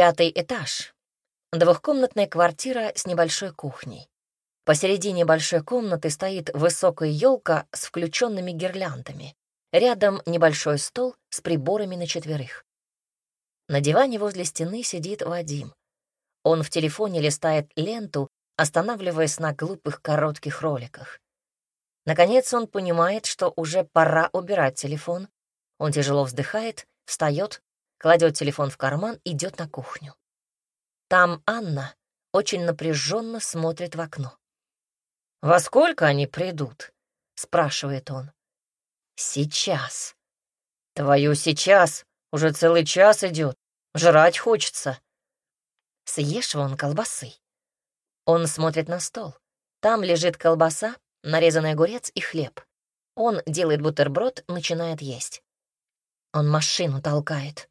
Пятый этаж. Двухкомнатная квартира с небольшой кухней. Посередине большой комнаты стоит высокая елка с включенными гирляндами. Рядом небольшой стол с приборами на четверых. На диване возле стены сидит Вадим. Он в телефоне листает ленту, останавливаясь на глупых коротких роликах. Наконец он понимает, что уже пора убирать телефон. Он тяжело вздыхает, встает, кладет телефон в карман, идет на кухню. Там Анна очень напряженно смотрит в окно. «Во сколько они придут?» — спрашивает он. «Сейчас». «Твою сейчас уже целый час идет. Жрать хочется. Съешь вон колбасы. Он смотрит на стол. Там лежит колбаса, нарезанный огурец и хлеб. Он делает бутерброд, начинает есть. Он машину толкает,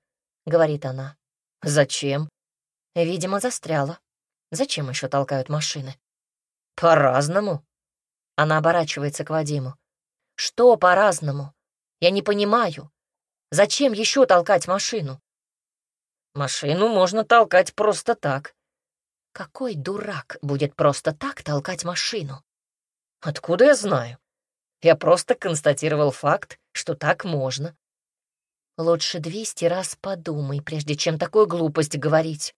говорит она. Зачем? Видимо, застряла. Зачем еще толкают машины? По-разному. Она оборачивается к Вадиму. Что по-разному? Я не понимаю. Зачем еще толкать машину? Машину можно толкать просто так. Какой дурак будет просто так толкать машину? Откуда я знаю? Я просто констатировал факт, что так можно. Лучше двести раз подумай, прежде чем такую глупость говорить.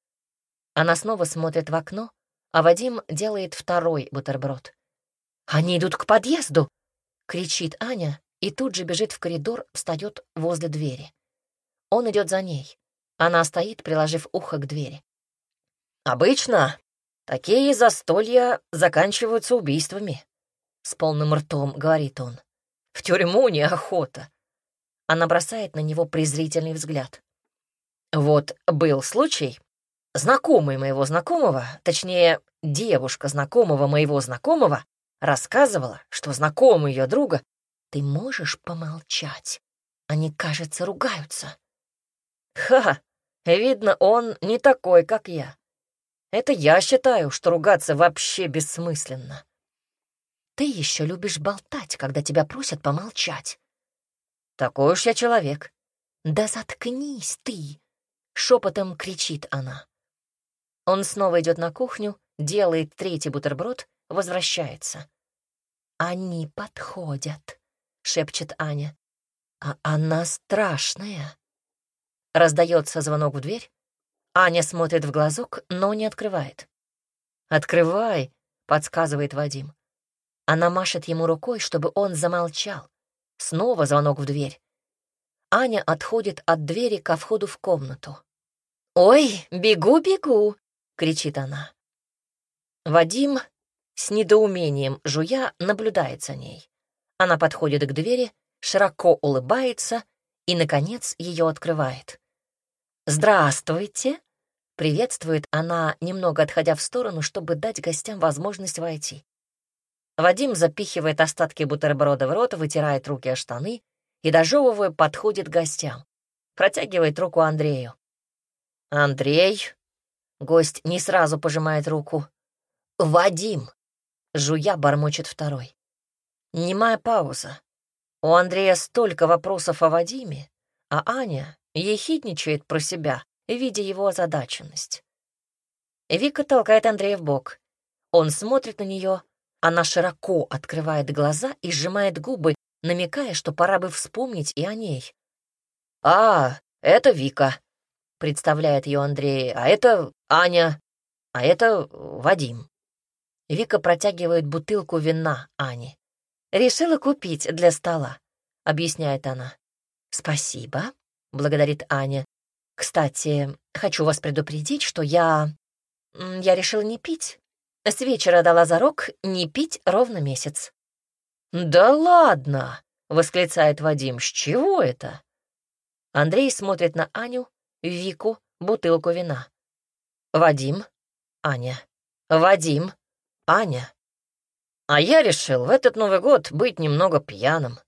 Она снова смотрит в окно, а Вадим делает второй бутерброд. «Они идут к подъезду!» — кричит Аня и тут же бежит в коридор, встает возле двери. Он идет за ней. Она стоит, приложив ухо к двери. «Обычно такие застолья заканчиваются убийствами», — с полным ртом говорит он. «В тюрьму неохота». Она бросает на него презрительный взгляд. «Вот был случай. Знакомый моего знакомого, точнее, девушка знакомого моего знакомого, рассказывала, что знакомый ее друга... Ты можешь помолчать? Они, кажется, ругаются». «Ха! Видно, он не такой, как я. Это я считаю, что ругаться вообще бессмысленно. Ты еще любишь болтать, когда тебя просят помолчать. Такой уж я человек. Да заткнись ты! Шепотом кричит она. Он снова идет на кухню, делает третий бутерброд, возвращается. «Они подходят», — шепчет Аня. «А она страшная». Раздается звонок в дверь. Аня смотрит в глазок, но не открывает. «Открывай», — подсказывает Вадим. Она машет ему рукой, чтобы он замолчал. Снова звонок в дверь. Аня отходит от двери ко входу в комнату. «Ой, бегу-бегу!» — кричит она. Вадим с недоумением жуя наблюдает за ней. Она подходит к двери, широко улыбается и, наконец, ее открывает. «Здравствуйте!» — приветствует она, немного отходя в сторону, чтобы дать гостям возможность войти. Вадим запихивает остатки бутерброда в рот, вытирает руки о штаны и, дожевывая, подходит к гостям. Протягивает руку Андрею. «Андрей?» Гость не сразу пожимает руку. «Вадим!» Жуя бормочет второй. Немая пауза. У Андрея столько вопросов о Вадиме, а Аня ехидничает про себя, видя его озадаченность. Вика толкает Андрея в бок. Он смотрит на нее, она широко открывает глаза и сжимает губы, намекая, что пора бы вспомнить и о ней. «А, это Вика», — представляет ее Андрей, «а это Аня, а это Вадим». Вика протягивает бутылку вина Ане. «Решила купить для стола», — объясняет она. «Спасибо», — благодарит Аня. «Кстати, хочу вас предупредить, что я... Я решила не пить. С вечера дала зарок не пить ровно месяц». «Да ладно!» — восклицает Вадим. «С чего это?» Андрей смотрит на Аню, Вику, бутылку вина. «Вадим, Аня. Вадим, Аня. А я решил в этот Новый год быть немного пьяным».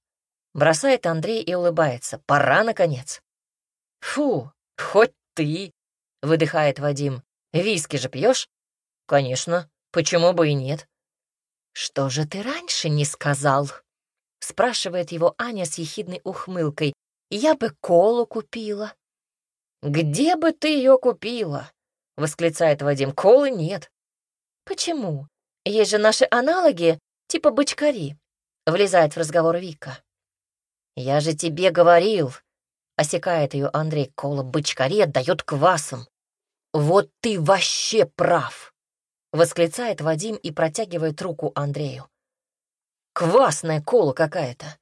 Бросает Андрей и улыбается. «Пора, наконец». «Фу, хоть ты!» — выдыхает Вадим. «Виски же пьешь?» «Конечно. Почему бы и нет?» «Что же ты раньше не сказал?» — спрашивает его Аня с ехидной ухмылкой. «Я бы колу купила». «Где бы ты ее купила?» — восклицает Вадим. «Колы нет». «Почему? Есть же наши аналоги, типа бычкари», — влезает в разговор Вика. «Я же тебе говорил», — осекает ее Андрей. «Кола бычкари отдает квасом». «Вот ты вообще прав!» — восклицает Вадим и протягивает руку Андрею. «Квасная кола какая-то.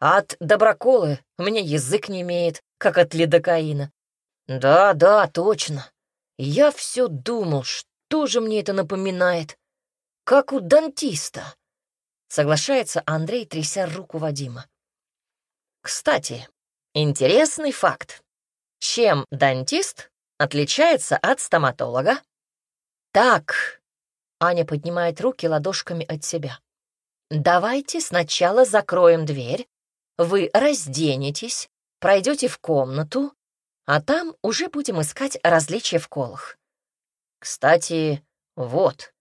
От доброколы меня язык не имеет, как от лидокаина. Да, да, точно. Я все думал, что же мне это напоминает. Как у дантиста. Соглашается Андрей, тряся руку Вадима. Кстати, интересный факт. Чем дантист отличается от стоматолога? Так, Аня поднимает руки ладошками от себя. Давайте сначала закроем дверь, вы разденетесь, пройдете в комнату, а там уже будем искать различия в колах. Кстати, вот.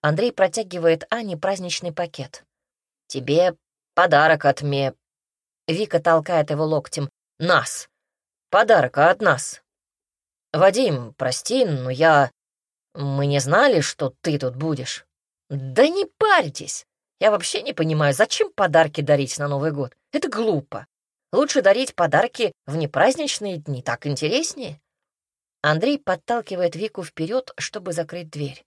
Андрей протягивает Ане праздничный пакет. Тебе подарок от ме... Вика толкает его локтем. Нас. Подарок от нас. Вадим, прости, но я... Мы не знали, что ты тут будешь. Да не парьтесь. Я вообще не понимаю, зачем подарки дарить на Новый год? Это глупо. Лучше дарить подарки в непраздничные дни, так интереснее. Андрей подталкивает Вику вперед, чтобы закрыть дверь.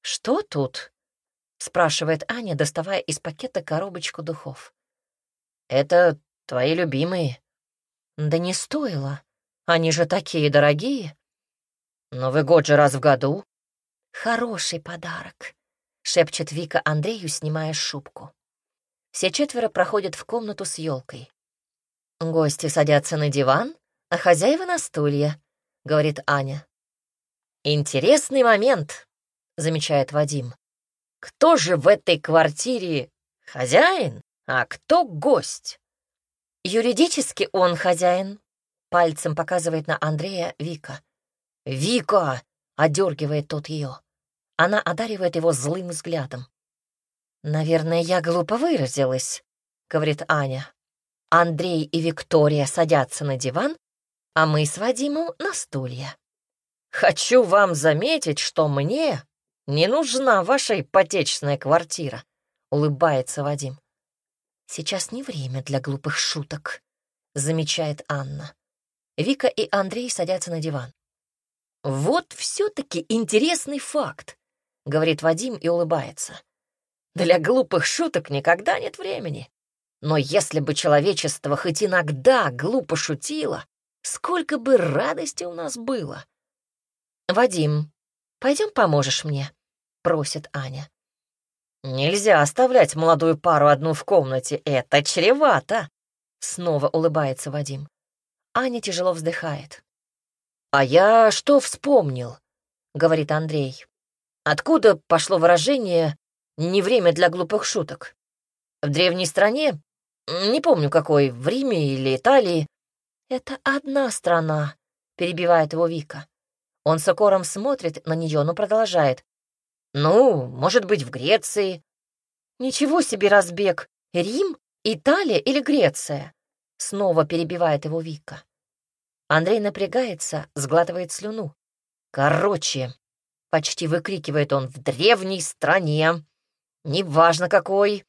«Что тут?» — спрашивает Аня, доставая из пакета коробочку духов. «Это твои любимые». «Да не стоило. Они же такие дорогие». «Новый год же раз в году». «Хороший подарок», — шепчет Вика Андрею, снимая шубку. Все четверо проходят в комнату с елкой. «Гости садятся на диван, а хозяева на стулья», — говорит Аня. «Интересный момент», — замечает Вадим. «Кто же в этой квартире хозяин, а кто гость?» «Юридически он хозяин», — пальцем показывает на Андрея Вика. «Вика!» — одергивает тот ее. Она одаривает его злым взглядом. «Наверное, я глупо выразилась», — говорит Аня. Андрей и Виктория садятся на диван, а мы с Вадимом на стулья. «Хочу вам заметить, что мне не нужна ваша ипотечная квартира», — улыбается Вадим. «Сейчас не время для глупых шуток», — замечает Анна. Вика и Андрей садятся на диван. «Вот все-таки интересный факт», — говорит Вадим и улыбается. «Для глупых шуток никогда нет времени. Но если бы человечество хоть иногда глупо шутило, сколько бы радости у нас было. «Вадим, пойдем поможешь мне?» — просит Аня. «Нельзя оставлять молодую пару одну в комнате, это чревато!» Снова улыбается Вадим. Аня тяжело вздыхает. «А я что вспомнил?» — говорит Андрей. «Откуда пошло выражение «не время для глупых шуток»? В древней стране не помню какой, в Риме или Италии. Это одна страна, перебивает его Вика. Он с укором смотрит на нее, но продолжает. Ну, может быть, в Греции. Ничего себе разбег. Рим, Италия или Греция? Снова перебивает его Вика. Андрей напрягается, сглатывает слюну. Короче, почти выкрикивает он, в древней стране. Неважно какой.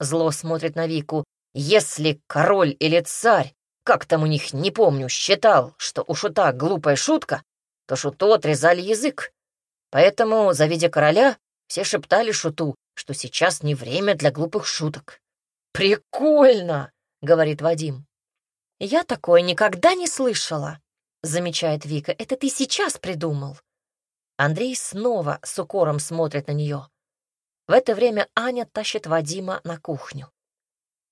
Зло смотрит на Вику. Если король или царь, как там у них, не помню, считал, что у шута глупая шутка, то шуту отрезали язык. Поэтому, завидя короля, все шептали шуту, что сейчас не время для глупых шуток. «Прикольно!» — говорит Вадим. «Я такое никогда не слышала», — замечает Вика. «Это ты сейчас придумал». Андрей снова с укором смотрит на нее. В это время Аня тащит Вадима на кухню.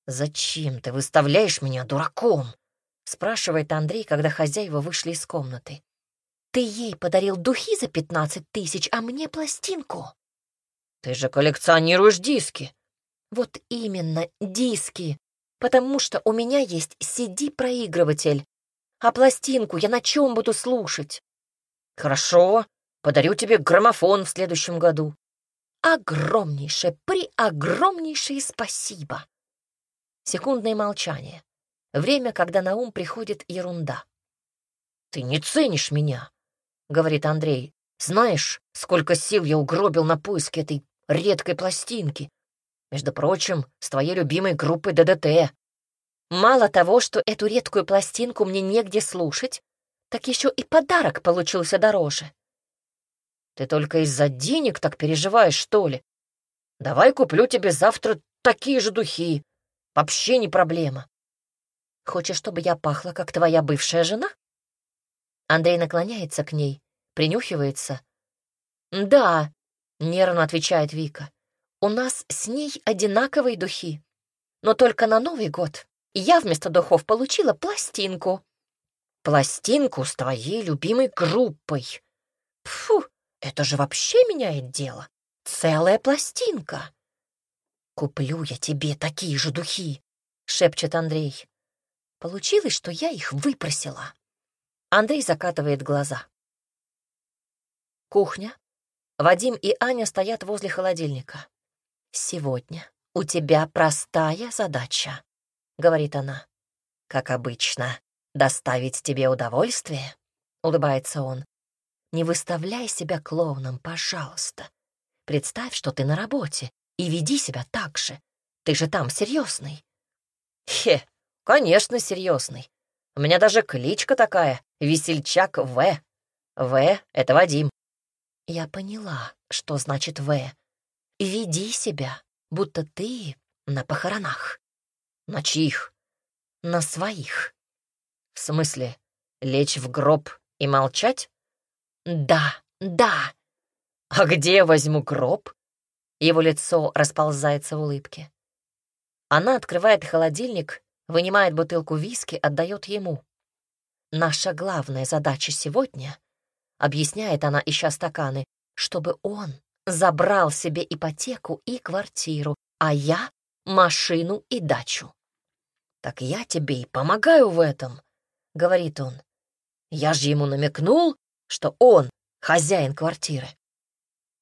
«Зачем ты выставляешь меня дураком?» — спрашивает Андрей, когда хозяева вышли из комнаты. «Ты ей подарил духи за пятнадцать тысяч, а мне пластинку». «Ты же коллекционируешь диски». «Вот именно, диски, потому что у меня есть CD-проигрыватель, а пластинку я на чем буду слушать?» «Хорошо, подарю тебе граммофон в следующем году». «Огромнейшее, преогромнейшее спасибо!» Секундное молчание. Время, когда на ум приходит ерунда. «Ты не ценишь меня», — говорит Андрей. «Знаешь, сколько сил я угробил на поиски этой редкой пластинки? Между прочим, с твоей любимой группой ДДТ. Мало того, что эту редкую пластинку мне негде слушать, так еще и подарок получился дороже. Ты только из-за денег так переживаешь, что ли? Давай куплю тебе завтра такие же духи. Вообще не проблема. Хочешь, чтобы я пахла, как твоя бывшая жена? Андрей наклоняется к ней, принюхивается. «Да», — нервно отвечает Вика, — «у нас с ней одинаковые духи. Но только на Новый год я вместо духов получила пластинку». «Пластинку с твоей любимой группой». Фу, это же вообще меняет дело. Целая пластинка. «Куплю я тебе такие же духи», — шепчет Андрей. Получилось, что я их выпросила. Андрей закатывает глаза. Кухня. Вадим и Аня стоят возле холодильника. «Сегодня у тебя простая задача», — говорит она. «Как обычно, доставить тебе удовольствие?» — улыбается он. Не выставляй себя клоуном, пожалуйста. Представь, что ты на работе, и веди себя так же. Ты же там серьезный. Хе, конечно, серьезный. У меня даже кличка такая — Весельчак В. В — это Вадим. Я поняла, что значит В. Веди себя, будто ты на похоронах. На чьих? На своих. В смысле, лечь в гроб и молчать? «Да, да». «А где возьму гроб?» Его лицо расползается в улыбке. Она открывает холодильник, вынимает бутылку виски, отдает ему. «Наша главная задача сегодня», — объясняет она, ища стаканы, «чтобы он забрал себе ипотеку и квартиру, а я — машину и дачу». «Так я тебе и помогаю в этом», — говорит он. «Я же ему намекнул, что он хозяин квартиры.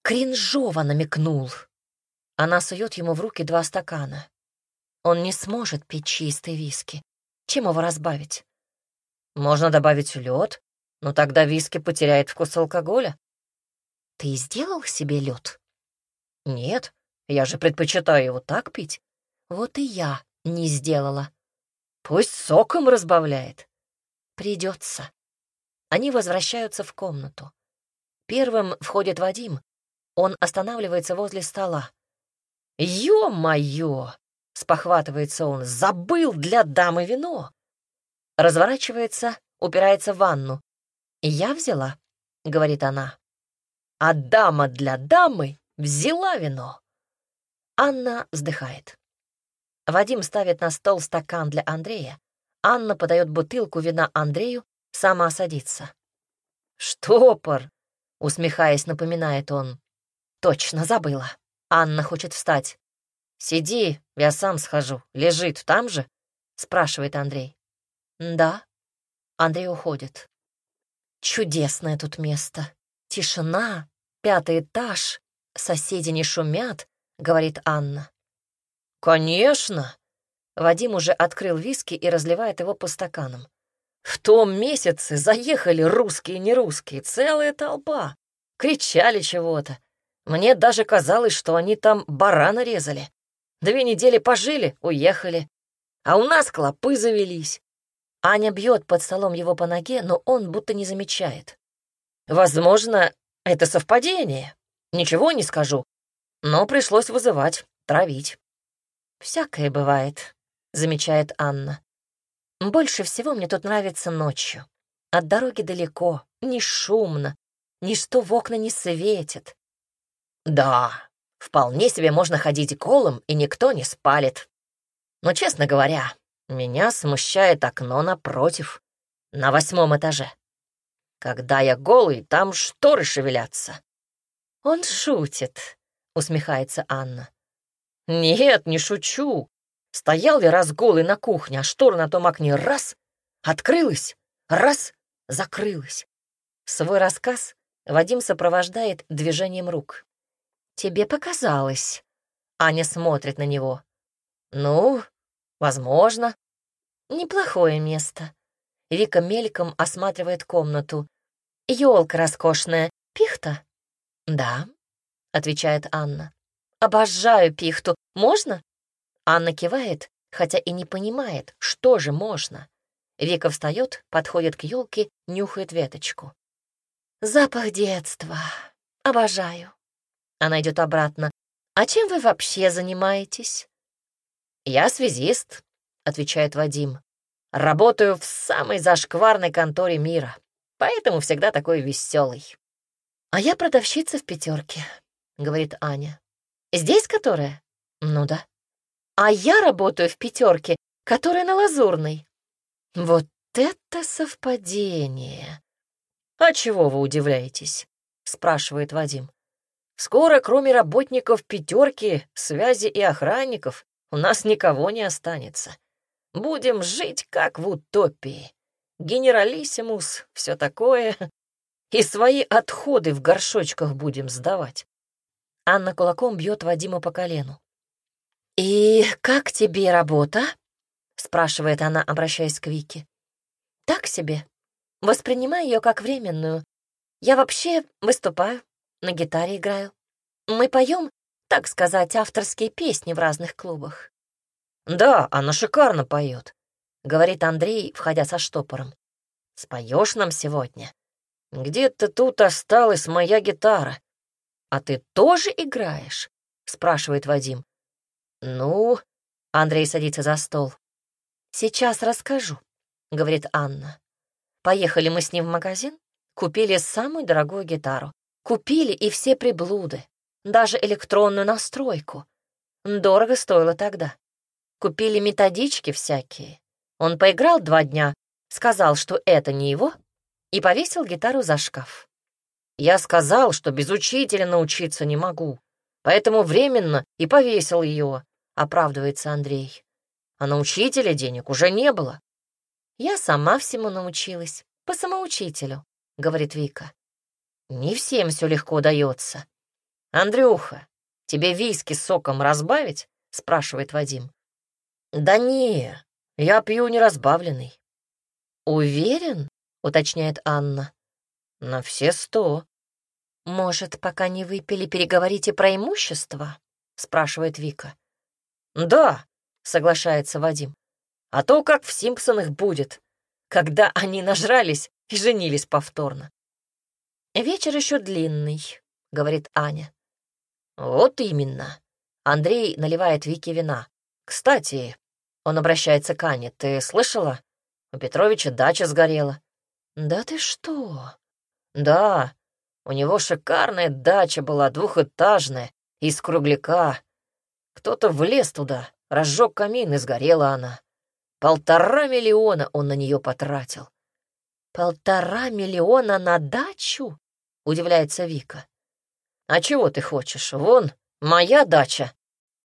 Кринжово намекнул. Она сует ему в руки два стакана. Он не сможет пить чистый виски. Чем его разбавить? Можно добавить лед, но тогда виски потеряет вкус алкоголя. Ты сделал себе лед? Нет, я же предпочитаю его так пить. Вот и я не сделала. Пусть соком разбавляет. Придется. Они возвращаются в комнату. Первым входит Вадим. Он останавливается возле стола. «Ё-моё!» — спохватывается он. «Забыл для дамы вино!» Разворачивается, упирается в ванну. «Я взяла», — говорит она. «А дама для дамы взяла вино». Анна вздыхает. Вадим ставит на стол стакан для Андрея. Анна подает бутылку вина Андрею, Сама садится. «Штопор!» — усмехаясь, напоминает он. «Точно забыла. Анна хочет встать. Сиди, я сам схожу. Лежит там же?» — спрашивает Андрей. «Да». Андрей уходит. «Чудесное тут место. Тишина, пятый этаж, соседи не шумят», — говорит Анна. «Конечно!» Вадим уже открыл виски и разливает его по стаканам. В том месяце заехали русские и нерусские, целая толпа. Кричали чего-то. Мне даже казалось, что они там барана резали. Две недели пожили, уехали. А у нас клопы завелись. Аня бьет под столом его по ноге, но он будто не замечает. Возможно, это совпадение. Ничего не скажу. Но пришлось вызывать, травить. «Всякое бывает», — замечает Анна. Больше всего мне тут нравится ночью. От дороги далеко, не шумно, ничто в окна не светит. Да, вполне себе можно ходить колом, и никто не спалит. Но, честно говоря, меня смущает окно напротив, на восьмом этаже. Когда я голый, там шторы шевелятся. Он шутит, усмехается Анна. Нет, не шучу. Стоял я раз голый на кухне, а штора на том окне раз — открылась, раз — закрылась. Свой рассказ Вадим сопровождает движением рук. «Тебе показалось». Аня смотрит на него. «Ну, возможно. Неплохое место». Вика мельком осматривает комнату. Елка роскошная. Пихта?» «Да», — отвечает Анна. «Обожаю пихту. Можно?» Анна кивает, хотя и не понимает, что же можно. Вика встает, подходит к елке, нюхает веточку. «Запах детства. Обожаю». Она идет обратно. «А чем вы вообще занимаетесь?» «Я связист», — отвечает Вадим. «Работаю в самой зашкварной конторе мира, поэтому всегда такой веселый». «А я продавщица в пятерке», — говорит Аня. «Здесь которая?» «Ну да». «А я работаю в пятерке, которая на Лазурной». «Вот это совпадение!» «А чего вы удивляетесь?» — спрашивает Вадим. «Скоро, кроме работников пятерки, связи и охранников, у нас никого не останется. Будем жить как в утопии. Генералиссимус, все такое. И свои отходы в горшочках будем сдавать». Анна кулаком бьет Вадима по колену. «И как тебе работа?» — спрашивает она, обращаясь к Вике. «Так себе. Воспринимаю ее как временную. Я вообще выступаю, на гитаре играю. Мы поем, так сказать, авторские песни в разных клубах. «Да, она шикарно поет», — говорит Андрей, входя со штопором. «Споешь нам сегодня? Где-то тут осталась моя гитара. А ты тоже играешь?» — спрашивает Вадим. «Ну...» — Андрей садится за стол. «Сейчас расскажу», — говорит Анна. Поехали мы с ним в магазин, купили самую дорогую гитару. Купили и все приблуды, даже электронную настройку. Дорого стоило тогда. Купили методички всякие. Он поиграл два дня, сказал, что это не его, и повесил гитару за шкаф. Я сказал, что без учителя научиться не могу, поэтому временно и повесил ее, оправдывается Андрей. А на учителя денег уже не было. «Я сама всему научилась, по самоучителю», — говорит Вика. «Не всем все легко дается. Андрюха, тебе виски соком разбавить?» — спрашивает Вадим. «Да не, я пью неразбавленный». «Уверен?» — уточняет Анна. «На все сто». «Может, пока не выпили, переговорите про имущество?» — спрашивает Вика. «Да», — соглашается Вадим. А то, как в «Симпсонах» будет, когда они нажрались и женились повторно. «Вечер еще длинный», — говорит Аня. «Вот именно». Андрей наливает Вике вина. «Кстати, он обращается к Ане. Ты слышала? У Петровича дача сгорела». «Да ты что?» «Да, у него шикарная дача была, двухэтажная, из кругляка. Кто-то влез туда, разжег камин, и сгорела она. Полтора миллиона он на нее потратил. «Полтора миллиона на дачу?» — удивляется Вика. «А чего ты хочешь? Вон, моя дача